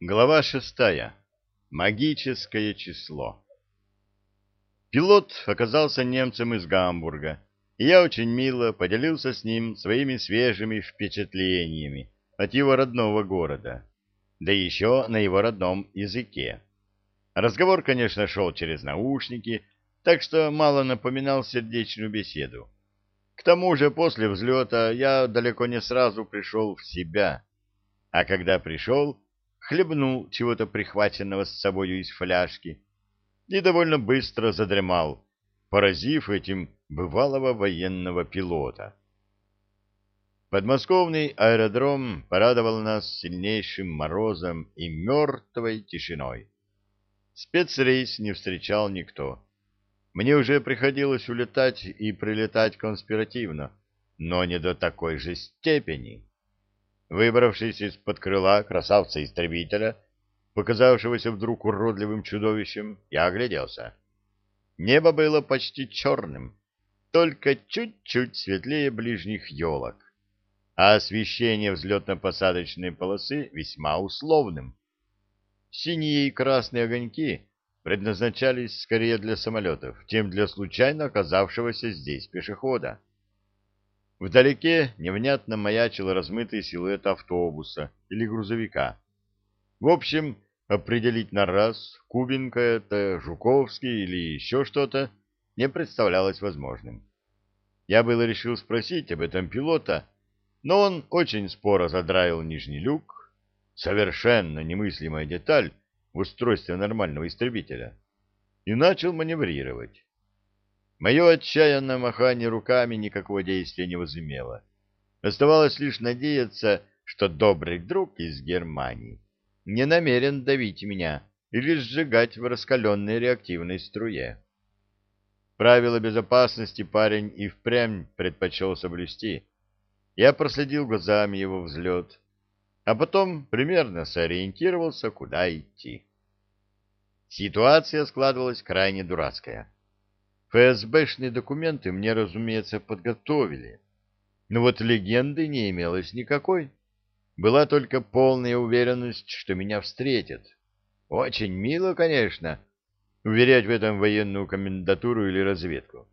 Глава шестая. Магическое число. Пилот оказался немцем из Гамбурга, и я очень мило поделился с ним своими свежими впечатлениями от его родного города, да еще на его родном языке. Разговор, конечно, шел через наушники, так что мало напоминал сердечную беседу. К тому же после взлета я далеко не сразу пришел в себя, а когда пришел, хлебнул чего-то прихваченного с собою из фляжки и довольно быстро задремал, поразив этим бывалого военного пилота. Подмосковный аэродром порадовал нас сильнейшим морозом и мертвой тишиной. Спецрейс не встречал никто. Мне уже приходилось улетать и прилетать конспиративно, но не до такой же степени. Выбравшись из-под крыла красавца-истребителя, показавшегося вдруг уродливым чудовищем, я огляделся. Небо было почти черным, только чуть-чуть светлее ближних елок, а освещение взлетно-посадочной полосы весьма условным. Синие и красные огоньки предназначались скорее для самолетов, чем для случайно оказавшегося здесь пешехода. Вдалеке невнятно маячил размытый силуэт автобуса или грузовика. В общем, определить на раз, Кубинка это, Жуковский или еще что-то, не представлялось возможным. Я было решил спросить об этом пилота, но он очень споро задраил нижний люк, совершенно немыслимая деталь в устройстве нормального истребителя, и начал маневрировать. Мое отчаянное махание руками никакого действия не возымело. Оставалось лишь надеяться, что добрый друг из Германии не намерен давить меня или сжигать в раскаленной реактивной струе. Правила безопасности парень и впрямь предпочел соблюсти. Я проследил глазами его взлет, а потом примерно сориентировался, куда идти. Ситуация складывалась крайне дурацкая. ФСБшные документы мне, разумеется, подготовили. Но вот легенды не имелось никакой. Была только полная уверенность, что меня встретят. Очень мило, конечно, уверять в этом военную комендатуру или разведку.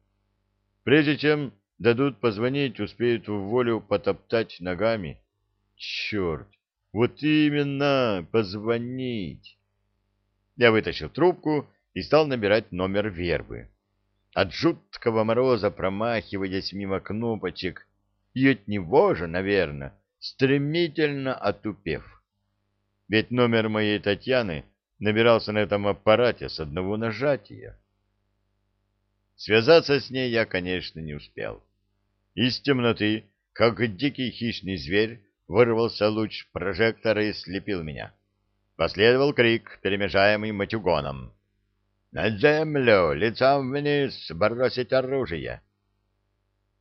Прежде чем дадут позвонить, успеют в волю потоптать ногами. Черт, вот именно, позвонить. Я вытащил трубку и стал набирать номер вербы от жуткого мороза промахиваясь мимо кнопочек, и от него же, наверное, стремительно отупев. Ведь номер моей Татьяны набирался на этом аппарате с одного нажатия. Связаться с ней я, конечно, не успел. Из темноты, как дикий хищный зверь, вырвался луч прожектора и слепил меня. Последовал крик, перемежаемый матюгоном. На землю, лицом вниз, бросить оружие.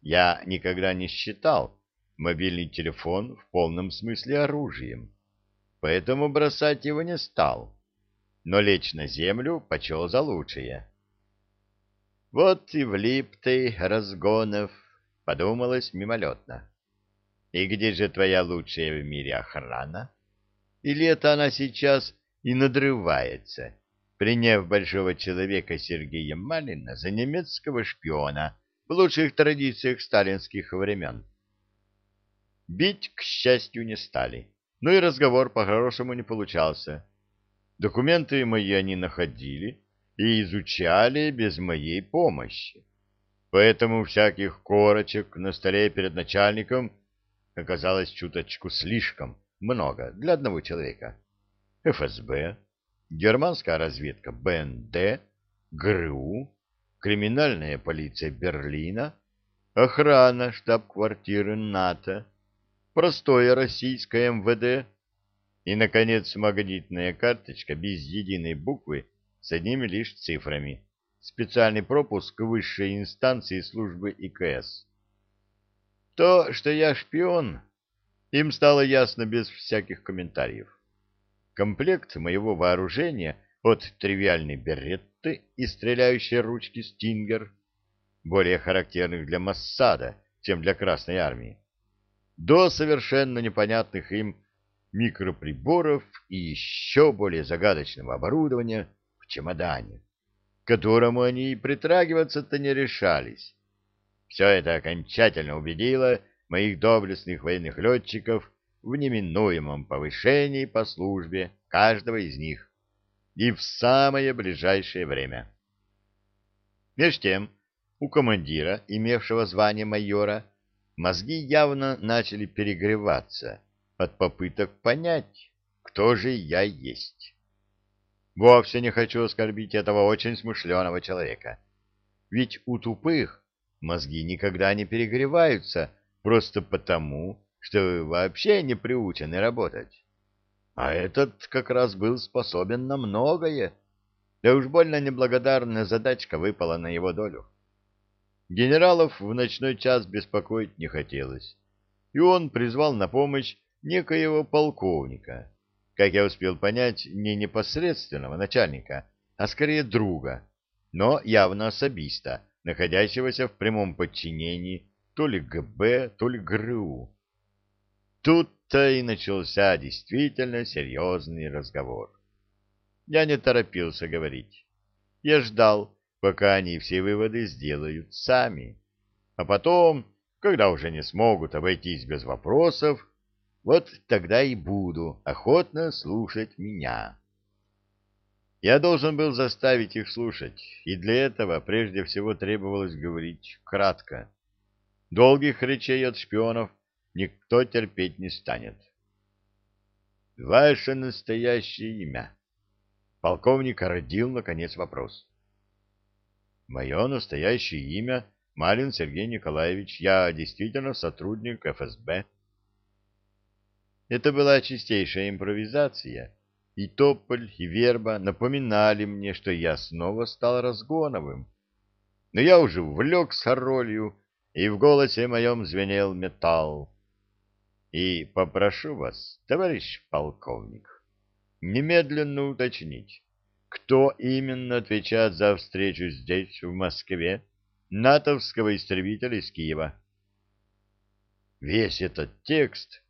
Я никогда не считал мобильный телефон в полном смысле оружием, поэтому бросать его не стал, но лечь на землю почел за лучшее. Вот и влип ты, Разгонов, подумалось мимолетно. И где же твоя лучшая в мире охрана? Или это она сейчас и надрывается? Приняв большого человека Сергея Малина за немецкого шпиона в лучших традициях сталинских времен. Бить, к счастью, не стали, но и разговор по-хорошему не получался. Документы мои они находили и изучали без моей помощи. Поэтому всяких корочек на столе перед начальником оказалось чуточку слишком много для одного человека. ФСБ, германская разведка БНД, ГРУ, криминальная полиция Берлина, охрана штаб-квартиры НАТО, простое российское МВД и, наконец, магнитная карточка без единой буквы с одними лишь цифрами, специальный пропуск высшей инстанции службы ИКС. То, что я шпион, им стало ясно без всяких комментариев. Комплект моего вооружения от тривиальной беретты и стреляющей ручки «Стингер», более характерных для Массада, чем для Красной Армии, до совершенно непонятных им микроприборов и еще более загадочного оборудования в чемодане, к которому они и притрагиваться-то не решались. Все это окончательно убедило моих доблестных военных летчиков в неминуемом повышении по службе каждого из них и в самое ближайшее время. Меж тем, у командира, имевшего звание майора, мозги явно начали перегреваться от попыток понять, кто же я есть. Вовсе не хочу оскорбить этого очень смышленого человека. Ведь у тупых мозги никогда не перегреваются просто потому, что вообще не приучены работать. А этот как раз был способен на многое. Да уж больно неблагодарная задачка выпала на его долю. Генералов в ночной час беспокоить не хотелось, и он призвал на помощь некоего полковника, как я успел понять, не непосредственного начальника, а скорее друга, но явно особиста, находящегося в прямом подчинении то ли ГБ, то ли ГРУ. Тут-то и начался действительно серьезный разговор. Я не торопился говорить. Я ждал, пока они все выводы сделают сами. А потом, когда уже не смогут обойтись без вопросов, вот тогда и буду охотно слушать меня. Я должен был заставить их слушать, и для этого прежде всего требовалось говорить кратко. Долгих речей от шпионов никто терпеть не станет. Ваше настоящее имя? Полковник родил, наконец, вопрос. Мое настоящее имя Малин Сергей Николаевич. Я действительно сотрудник ФСБ. Это была чистейшая импровизация, и Тополь, и Верба напоминали мне, что я снова стал разгоновым. Но я уже увлекся ролью, и в голосе моем звенел металл. И попрошу вас, товарищ полковник, немедленно уточнить, кто именно отвечает за встречу здесь, в Москве, натовского истребителя из Киева. Весь этот текст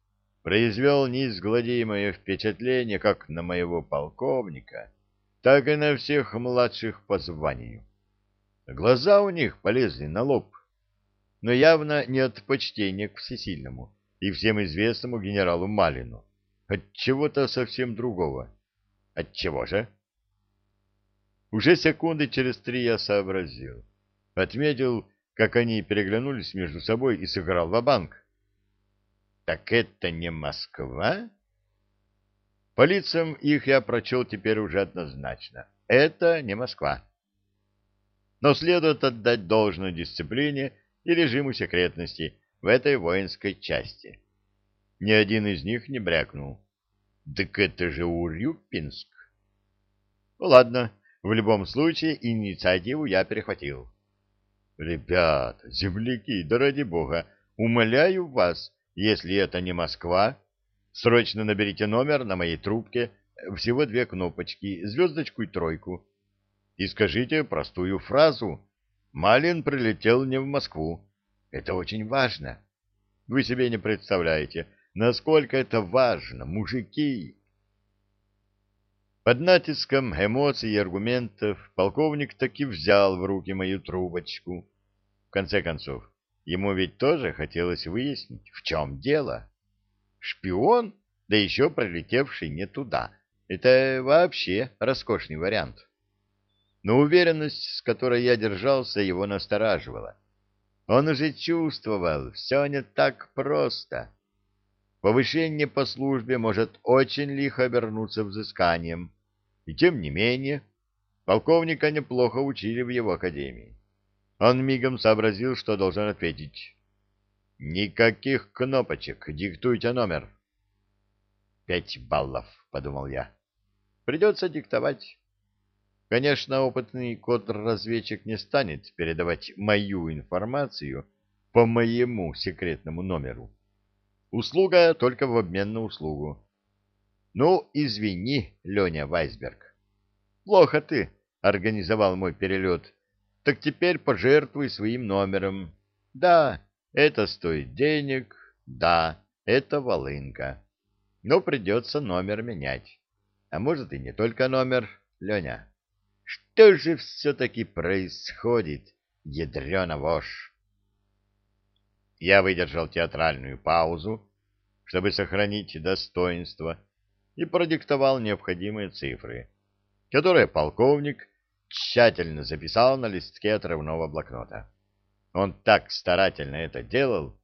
произвел неизгладимое впечатление как на моего полковника, так и на всех младших по званию. Глаза у них полезли на лоб, но явно не от почтения к всесильному и всем известному генералу Малину, от чего-то совсем другого. От чего же? Уже секунды через три я сообразил. Отметил, как они переглянулись между собой и сыграл в банк Так это не Москва? По лицам их я прочел теперь уже однозначно. Это не Москва. Но следует отдать должную дисциплине и режиму секретности в этой воинской части. Ни один из них не брякнул. Так это же Урюпинск. Ну, ладно, в любом случае инициативу я перехватил. Ребят, земляки, да ради бога, умоляю вас, если это не Москва, срочно наберите номер на моей трубке, всего две кнопочки, звездочку и тройку, и скажите простую фразу Малин прилетел не в Москву. Это очень важно. Вы себе не представляете, насколько это важно, мужики. Под натиском эмоций и аргументов полковник таки взял в руки мою трубочку. В конце концов, ему ведь тоже хотелось выяснить, в чем дело. Шпион, да еще прилетевший не туда. Это вообще роскошный вариант но уверенность, с которой я держался, его настораживала. Он уже чувствовал, все не так просто. Повышение по службе может очень лихо обернуться взысканием, и тем не менее полковника неплохо учили в его академии. Он мигом сообразил, что должен ответить. «Никаких кнопочек, диктуйте номер». «Пять баллов», — подумал я. «Придется диктовать». Конечно, опытный контрразведчик не станет передавать мою информацию по моему секретному номеру. Услуга только в обмен на услугу. Ну, извини, Леня Вайсберг. Плохо ты организовал мой перелет. Так теперь пожертвуй своим номером. Да, это стоит денег. Да, это волынка. но придется номер менять. А может и не только номер, Леня. Что же все-таки происходит, ядрена вошь? Я выдержал театральную паузу, чтобы сохранить достоинство, и продиктовал необходимые цифры, которые полковник тщательно записал на листке отрывного блокнота. Он так старательно это делал,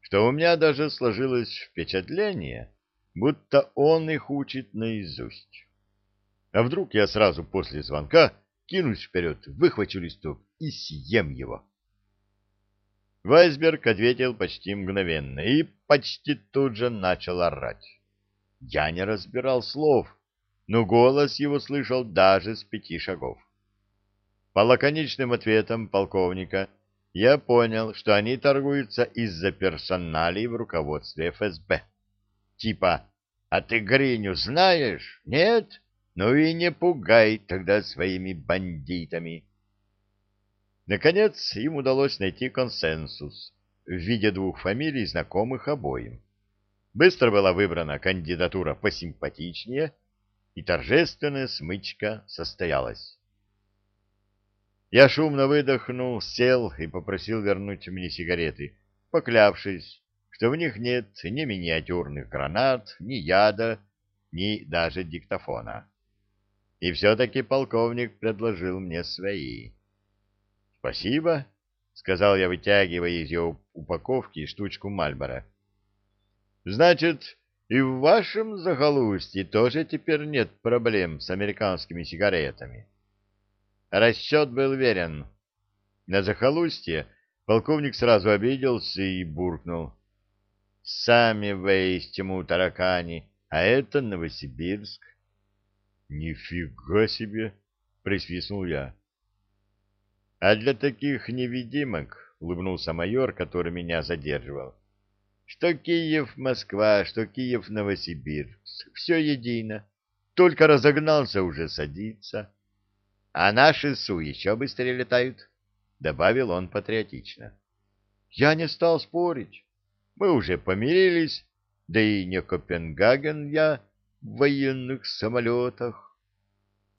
что у меня даже сложилось впечатление, будто он их учит наизусть. А вдруг я сразу после звонка кинусь вперед, выхвачу листок и съем его? Вайсберг ответил почти мгновенно и почти тут же начал орать. Я не разбирал слов, но голос его слышал даже с пяти шагов. По лаконичным ответам полковника я понял, что они торгуются из-за персоналей в руководстве ФСБ. Типа, а ты Гриню знаешь? Нет? Ну и не пугай тогда своими бандитами. Наконец, им удалось найти консенсус в виде двух фамилий, знакомых обоим. Быстро была выбрана кандидатура посимпатичнее, и торжественная смычка состоялась. Я шумно выдохнул, сел и попросил вернуть мне сигареты, поклявшись, что в них нет ни миниатюрных гранат, ни яда, ни даже диктофона. И все-таки полковник предложил мне свои. — Спасибо, — сказал я, вытягивая из ее упаковки штучку Мальбора. — Значит, и в вашем захолустье тоже теперь нет проблем с американскими сигаретами? Расчет был верен. На захолустье полковник сразу обиделся и буркнул. — Сами вы из тьму таракани, а это Новосибирск. — Нифига себе! — присвистнул я. — А для таких невидимок, — улыбнулся майор, который меня задерживал, — что Киев, Москва, что Киев, Новосибирск, все едино. Только разогнался уже садиться. А наши Су еще быстрее летают, — добавил он патриотично. Я не стал спорить. Мы уже помирились, да и не Копенгаген я военных самолетах.